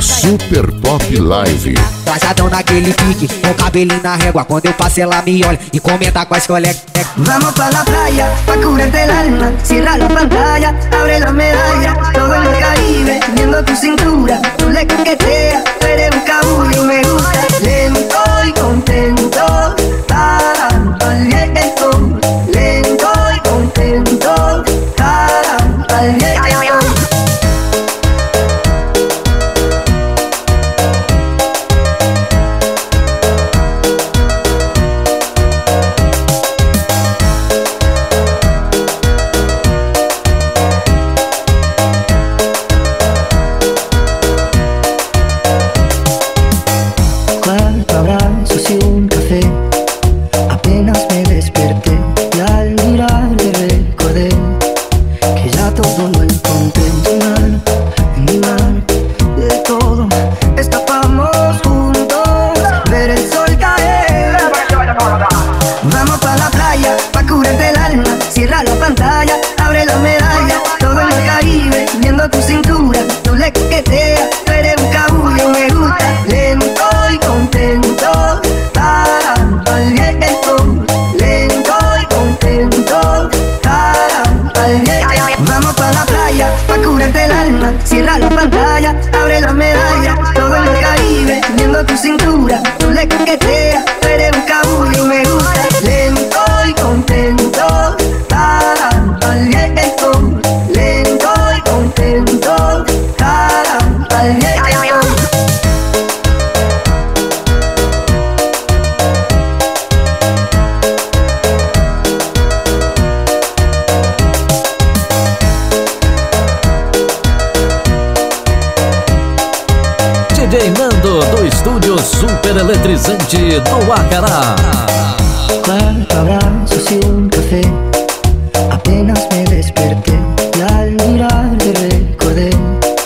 Super Pop Live. Trajadão naquele pique, com cabelinho na régua. Quando eu passo, ela me olha e comenta com as colegas. Vamos pa la playa, pa curarte el alma. Cierra la pantalla, abre la medalla. Apenas me desperté y al mirarte recordé que ya todo lo encontré en mano, en mi mano, de todo escapamos juntos, ver el sol caer. Vamos pa la playa, pa curarte el alma, cierra la pantalla, man, la pantalla. DJ Nando do estúdio super eletrizante do Acará. Cuatro abrazos y un café